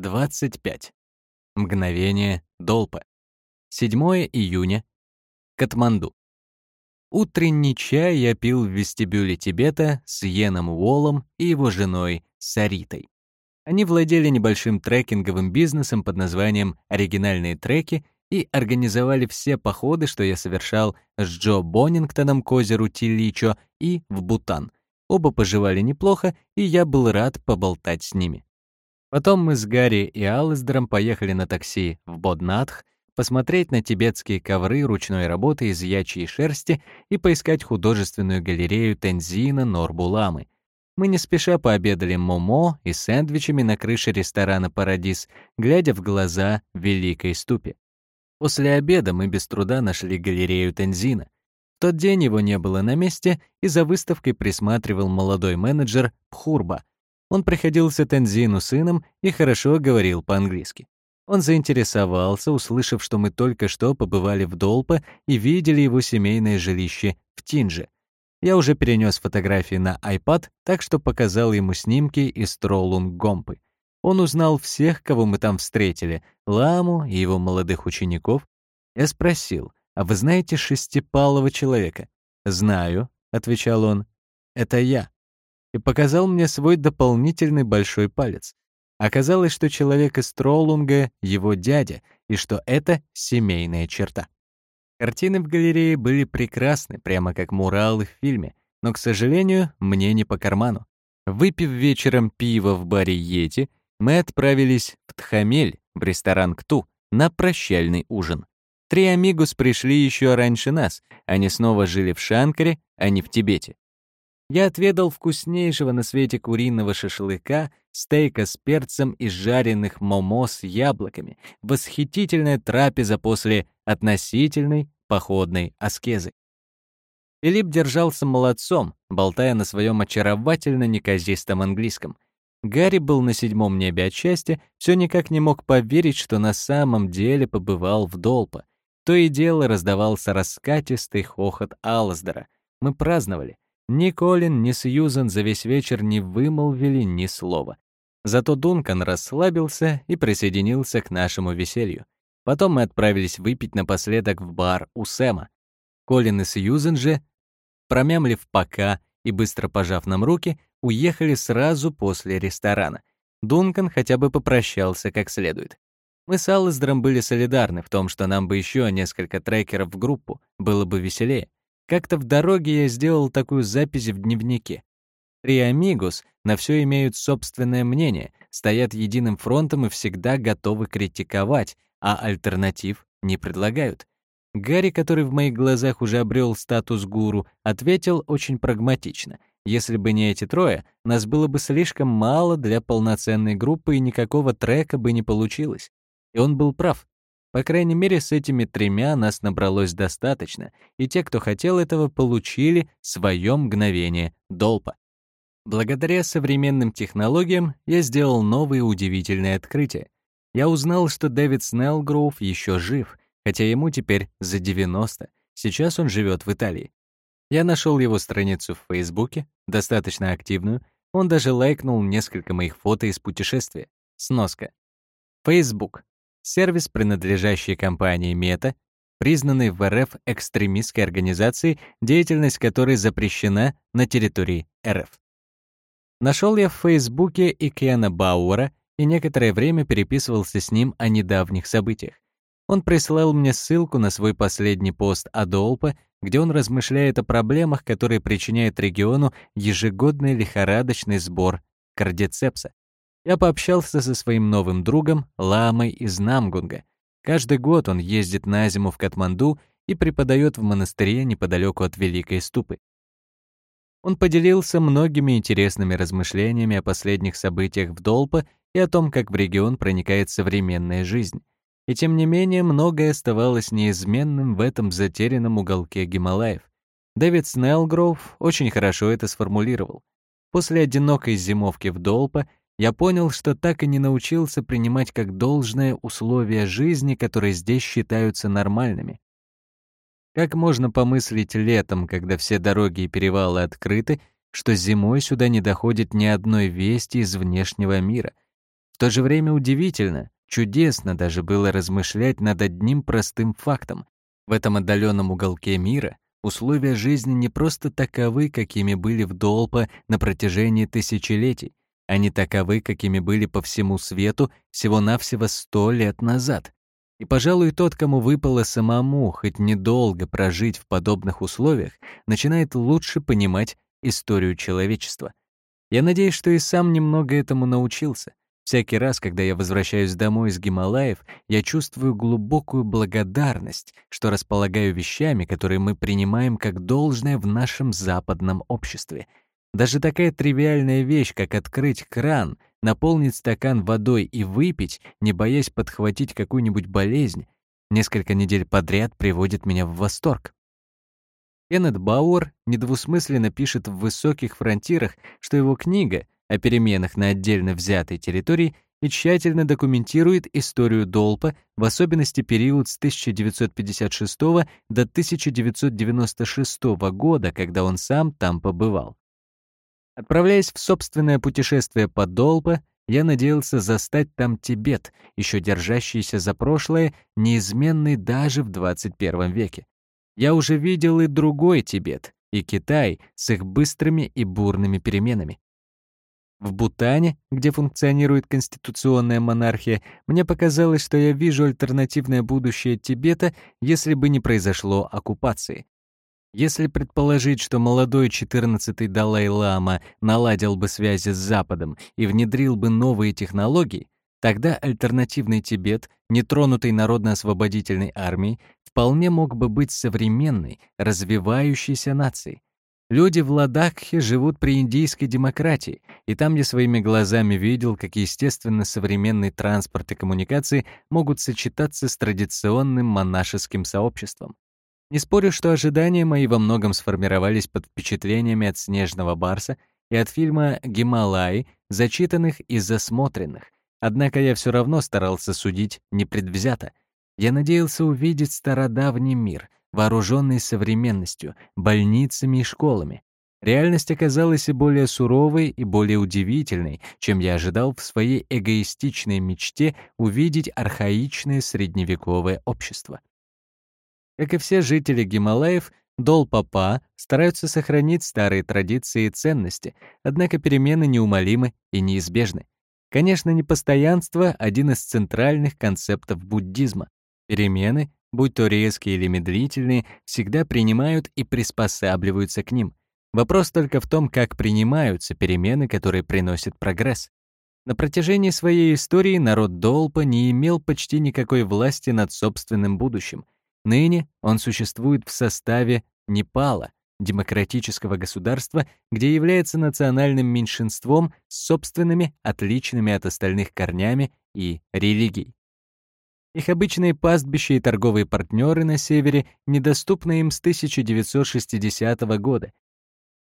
25. Мгновение Долпа. 7 июня. Катманду. Утренний чай я пил в вестибюле Тибета с Йеном Уоллом и его женой Саритой. Они владели небольшим трекинговым бизнесом под названием «Оригинальные треки» и организовали все походы, что я совершал с Джо Боннингтоном к озеру Тиличо и в Бутан. Оба поживали неплохо, и я был рад поболтать с ними. Потом мы с Гарри и Аллесдером поехали на такси в Боднатх, посмотреть на тибетские ковры ручной работы из ячьей шерсти и поискать художественную галерею Тензина Норбуламы. Мы не спеша пообедали момо и сэндвичами на крыше ресторана «Парадис», глядя в глаза великой ступе. После обеда мы без труда нашли галерею Тензина. В тот день его не было на месте, и за выставкой присматривал молодой менеджер Пхурба. Он приходился Тензину сыном и хорошо говорил по-английски. Он заинтересовался, услышав, что мы только что побывали в Долпо и видели его семейное жилище в Тинже. Я уже перенес фотографии на iPad, так что показал ему снимки из Троллунг-Гомпы. Он узнал всех, кого мы там встретили, Ламу и его молодых учеников. Я спросил, «А вы знаете шестипалого человека?» «Знаю», — отвечал он, — «это я». И показал мне свой дополнительный большой палец. Оказалось, что человек из Троллунга — его дядя, и что это семейная черта. Картины в галерее были прекрасны, прямо как муралы в фильме, но, к сожалению, мне не по карману. Выпив вечером пиво в баре «Йети», мы отправились в Тхамель, в ресторан «Кту», на прощальный ужин. Три амигус пришли еще раньше нас, они снова жили в Шанкаре, а не в Тибете. Я отведал вкуснейшего на свете куриного шашлыка, стейка с перцем и жареных момо с яблоками. Восхитительная трапеза после относительной походной аскезы. Филипп держался молодцом, болтая на своем очаровательно неказистом английском. Гарри был на седьмом небе от счастья, все никак не мог поверить, что на самом деле побывал в Долпо. То и дело раздавался раскатистый хохот Алласдера. Мы праздновали. Ни Колин, ни Сьюзен за весь вечер не вымолвили ни слова. Зато Дункан расслабился и присоединился к нашему веселью. Потом мы отправились выпить напоследок в бар у Сэма. Колин и Сьюзен же, промямлив пока и быстро пожав нам руки, уехали сразу после ресторана. Дункан хотя бы попрощался как следует. Мы с Аллесдером были солидарны в том, что нам бы еще несколько трекеров в группу, было бы веселее. Как-то в дороге я сделал такую запись в дневнике. Три амигос на все имеют собственное мнение, стоят единым фронтом и всегда готовы критиковать, а альтернатив не предлагают. Гарри, который в моих глазах уже обрел статус гуру, ответил очень прагматично. Если бы не эти трое, нас было бы слишком мало для полноценной группы и никакого трека бы не получилось. И он был прав. По крайней мере, с этими тремя нас набралось достаточно, и те, кто хотел этого, получили свое мгновение долпа. Благодаря современным технологиям я сделал новые удивительные открытия. Я узнал, что Дэвид Снеллгроув еще жив, хотя ему теперь за 90. Сейчас он живет в Италии. Я нашел его страницу в Фейсбуке, достаточно активную. Он даже лайкнул несколько моих фото из путешествия. Сноска. Facebook сервис, принадлежащий компании Meta, признанный в РФ экстремистской организацией, деятельность которой запрещена на территории РФ. Нашел я в Фейсбуке и Кена Бауэра и некоторое время переписывался с ним о недавних событиях. Он прислал мне ссылку на свой последний пост Адолпа, где он размышляет о проблемах, которые причиняют региону ежегодный лихорадочный сбор кардицепса. Я пообщался со своим новым другом, ламой из Намгунга. Каждый год он ездит на зиму в Катманду и преподает в монастыре неподалеку от Великой Ступы. Он поделился многими интересными размышлениями о последних событиях в Долпо и о том, как в регион проникает современная жизнь. И тем не менее, многое оставалось неизменным в этом затерянном уголке Гималаев. Дэвид Снеллгроув очень хорошо это сформулировал. После одинокой зимовки в Долпо я понял, что так и не научился принимать как должное условия жизни, которые здесь считаются нормальными. Как можно помыслить летом, когда все дороги и перевалы открыты, что зимой сюда не доходит ни одной вести из внешнего мира? В то же время удивительно, чудесно даже было размышлять над одним простым фактом. В этом отдаленном уголке мира условия жизни не просто таковы, какими были в Долпа на протяжении тысячелетий. Они таковы, какими были по всему свету всего-навсего сто лет назад. И, пожалуй, тот, кому выпало самому хоть недолго прожить в подобных условиях, начинает лучше понимать историю человечества. Я надеюсь, что и сам немного этому научился. Всякий раз, когда я возвращаюсь домой из Гималаев, я чувствую глубокую благодарность, что располагаю вещами, которые мы принимаем как должное в нашем западном обществе. Даже такая тривиальная вещь, как открыть кран — наполнить стакан водой и выпить, не боясь подхватить какую-нибудь болезнь, несколько недель подряд приводит меня в восторг. Кеннет Бауэр недвусмысленно пишет в «Высоких фронтирах», что его книга о переменах на отдельно взятой территории и тщательно документирует историю Долпа, в особенности период с 1956 до 1996 года, когда он сам там побывал. Отправляясь в собственное путешествие по Долпа, я надеялся застать там Тибет, еще держащийся за прошлое, неизменный даже в 21 веке. Я уже видел и другой Тибет, и Китай с их быстрыми и бурными переменами. В Бутане, где функционирует конституционная монархия, мне показалось, что я вижу альтернативное будущее Тибета, если бы не произошло оккупации. Если предположить, что молодой 14-й Далай-лама наладил бы связи с Западом и внедрил бы новые технологии, тогда альтернативный Тибет, нетронутый народно-освободительной армией, вполне мог бы быть современной, развивающейся нацией. Люди в Ладакхе живут при индийской демократии, и там я своими глазами видел, как естественно современный транспорт и коммуникации могут сочетаться с традиционным монашеским сообществом. Не спорю, что ожидания мои во многом сформировались под впечатлениями от «Снежного барса» и от фильма «Гималаи», зачитанных и засмотренных. Однако я все равно старался судить непредвзято. Я надеялся увидеть стародавний мир, вооруженный современностью, больницами и школами. Реальность оказалась и более суровой, и более удивительной, чем я ожидал в своей эгоистичной мечте увидеть архаичное средневековое общество. Как и все жители Гималаев, Дол-Папа стараются сохранить старые традиции и ценности, однако перемены неумолимы и неизбежны. Конечно, непостоянство — один из центральных концептов буддизма. Перемены, будь то резкие или медлительные, всегда принимают и приспосабливаются к ним. Вопрос только в том, как принимаются перемены, которые приносят прогресс. На протяжении своей истории народ Долпа не имел почти никакой власти над собственным будущим — Ныне он существует в составе Непала, демократического государства, где является национальным меньшинством с собственными, отличными от остальных корнями и религией. Их обычные пастбища и торговые партнеры на севере недоступны им с 1960 года.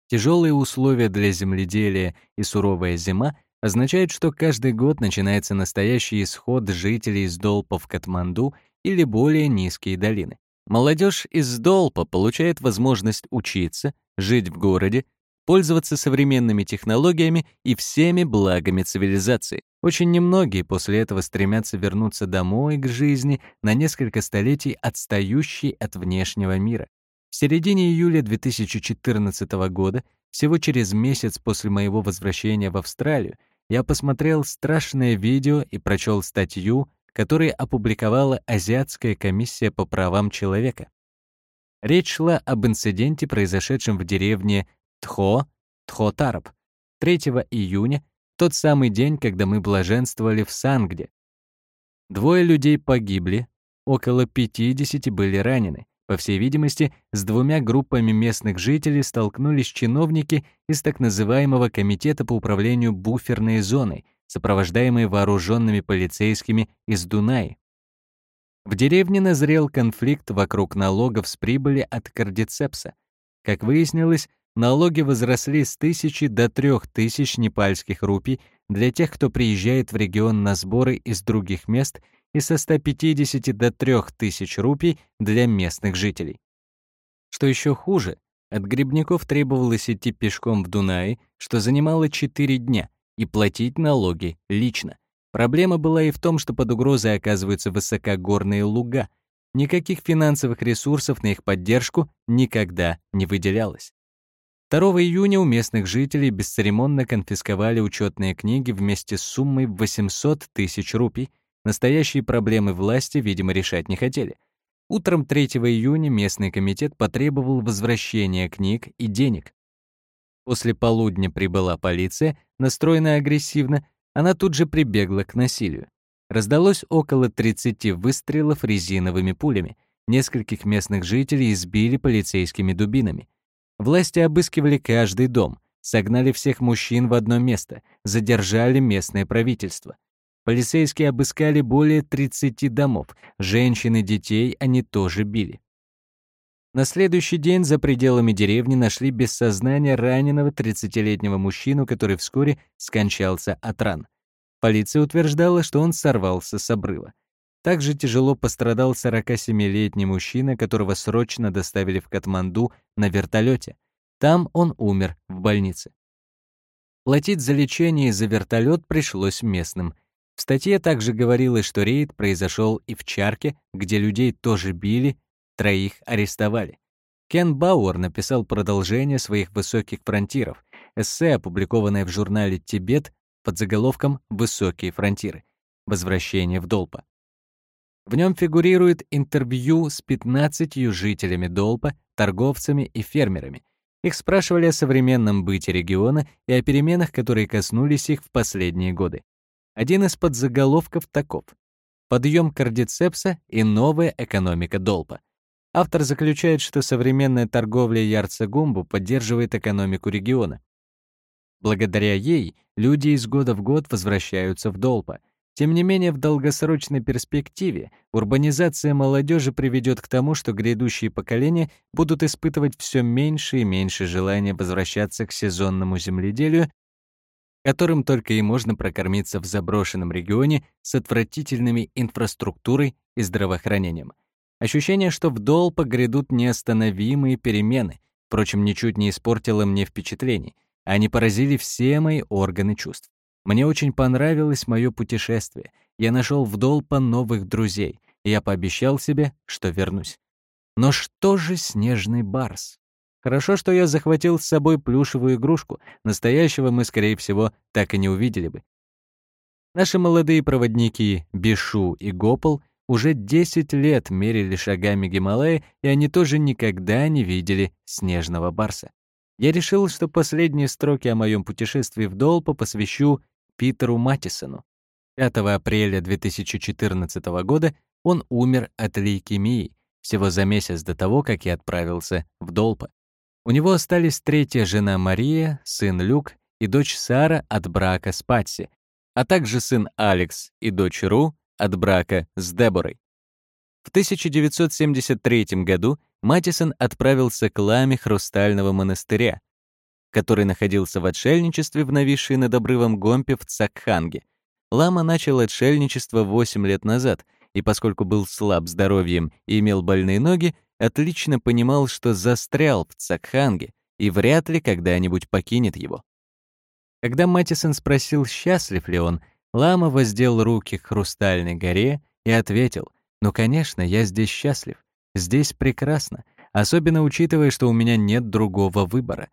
Тяжелые условия для земледелия и суровая зима означают, что каждый год начинается настоящий исход жителей из Долпа в Катманду — или более низкие долины. Молодежь из Долпа получает возможность учиться, жить в городе, пользоваться современными технологиями и всеми благами цивилизации. Очень немногие после этого стремятся вернуться домой к жизни на несколько столетий отстающей от внешнего мира. В середине июля 2014 года, всего через месяц после моего возвращения в Австралию, я посмотрел страшное видео и прочел статью которые опубликовала Азиатская комиссия по правам человека. Речь шла об инциденте, произошедшем в деревне Тхо, Тхотараб, 3 июня, тот самый день, когда мы блаженствовали в Сангде. Двое людей погибли, около 50 были ранены. По всей видимости, с двумя группами местных жителей столкнулись чиновники из так называемого Комитета по управлению буферной зоной — сопровождаемые вооруженными полицейскими из Дунаи. В деревне назрел конфликт вокруг налогов с прибыли от кардицепса. Как выяснилось, налоги возросли с тысячи до трех тысяч непальских рупий для тех, кто приезжает в регион на сборы из других мест, и со 150 до 3000 рупий для местных жителей. Что еще хуже, от грибников требовалось идти пешком в Дунае, что занимало 4 дня — и платить налоги лично. Проблема была и в том, что под угрозой оказываются высокогорные луга. Никаких финансовых ресурсов на их поддержку никогда не выделялось. 2 июня у местных жителей бесцеремонно конфисковали учетные книги вместе с суммой в 800 тысяч рупий. Настоящие проблемы власти, видимо, решать не хотели. Утром 3 июня местный комитет потребовал возвращения книг и денег. После полудня прибыла полиция, настроенная агрессивно, она тут же прибегла к насилию. Раздалось около 30 выстрелов резиновыми пулями. Нескольких местных жителей избили полицейскими дубинами. Власти обыскивали каждый дом, согнали всех мужчин в одно место, задержали местное правительство. Полицейские обыскали более 30 домов, женщин и детей они тоже били. На следующий день за пределами деревни нашли без сознания раненого 30-летнего мужчину, который вскоре скончался от ран. Полиция утверждала, что он сорвался с обрыва. Также тяжело пострадал 47-летний мужчина, которого срочно доставили в Катманду на вертолете. Там он умер в больнице. Платить за лечение и за вертолет пришлось местным. В статье также говорилось, что рейд произошел и в Чарке, где людей тоже били, троих арестовали. Кен Бауэр написал продолжение своих высоких фронтиров, эссе, опубликованное в журнале «Тибет» под заголовком «Высокие фронтиры. Возвращение в Долпа». В нем фигурирует интервью с 15 жителями Долпа, торговцами и фермерами. Их спрашивали о современном быте региона и о переменах, которые коснулись их в последние годы. Один из подзаголовков таков «Подъем кардицепса и новая экономика Долпа». Автор заключает, что современная торговля Ярцегумбу поддерживает экономику региона. Благодаря ей люди из года в год возвращаются в Долпа, тем не менее, в долгосрочной перспективе урбанизация молодежи приведет к тому, что грядущие поколения будут испытывать все меньше и меньше желания возвращаться к сезонному земледелию, которым только и можно прокормиться в заброшенном регионе с отвратительными инфраструктурой и здравоохранением. Ощущение, что вдол погрядут неостановимые перемены, впрочем, ничуть не испортило мне впечатлений. Они поразили все мои органы чувств. Мне очень понравилось мое путешествие. Я нашел в Долпа новых друзей, я пообещал себе, что вернусь. Но что же снежный барс? Хорошо, что я захватил с собой плюшевую игрушку. Настоящего мы, скорее всего, так и не увидели бы. Наши молодые проводники Бишу и Гопал уже 10 лет мерили шагами Гималая, и они тоже никогда не видели снежного барса. Я решил, что последние строки о моем путешествии в Долпа посвящу Питеру Матисону. 5 апреля 2014 года он умер от лейкемии, всего за месяц до того, как я отправился в Долпа. У него остались третья жена Мария, сын Люк и дочь Сара от брака с Патси, а также сын Алекс и дочь Ру от брака с Деборой. В 1973 году Матисон отправился к ламе Хрустального монастыря, который находился в отшельничестве в нависшей над обрывом Гомпе в Цакханге. Лама начал отшельничество 8 лет назад, и поскольку был слаб здоровьем и имел больные ноги, отлично понимал, что застрял в Цакханге и вряд ли когда-нибудь покинет его. Когда Матисон спросил, счастлив ли он, Лама воздел руки к хрустальной горе и ответил, «Ну, конечно, я здесь счастлив. Здесь прекрасно, особенно учитывая, что у меня нет другого выбора.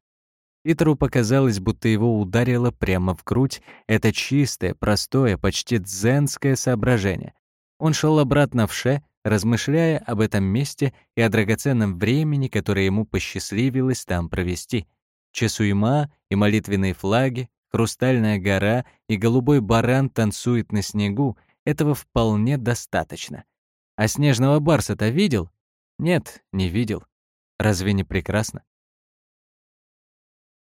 Питеру показалось, будто его ударило прямо в грудь это чистое, простое, почти дзенское соображение. Он шел обратно в Ше, размышляя об этом месте и о драгоценном времени, которое ему посчастливилось там провести. Чесуйма и молитвенные флаги, хрустальная гора и голубой баран танцует на снегу — этого вполне достаточно. А снежного барса-то видел? Нет, не видел. Разве не прекрасно?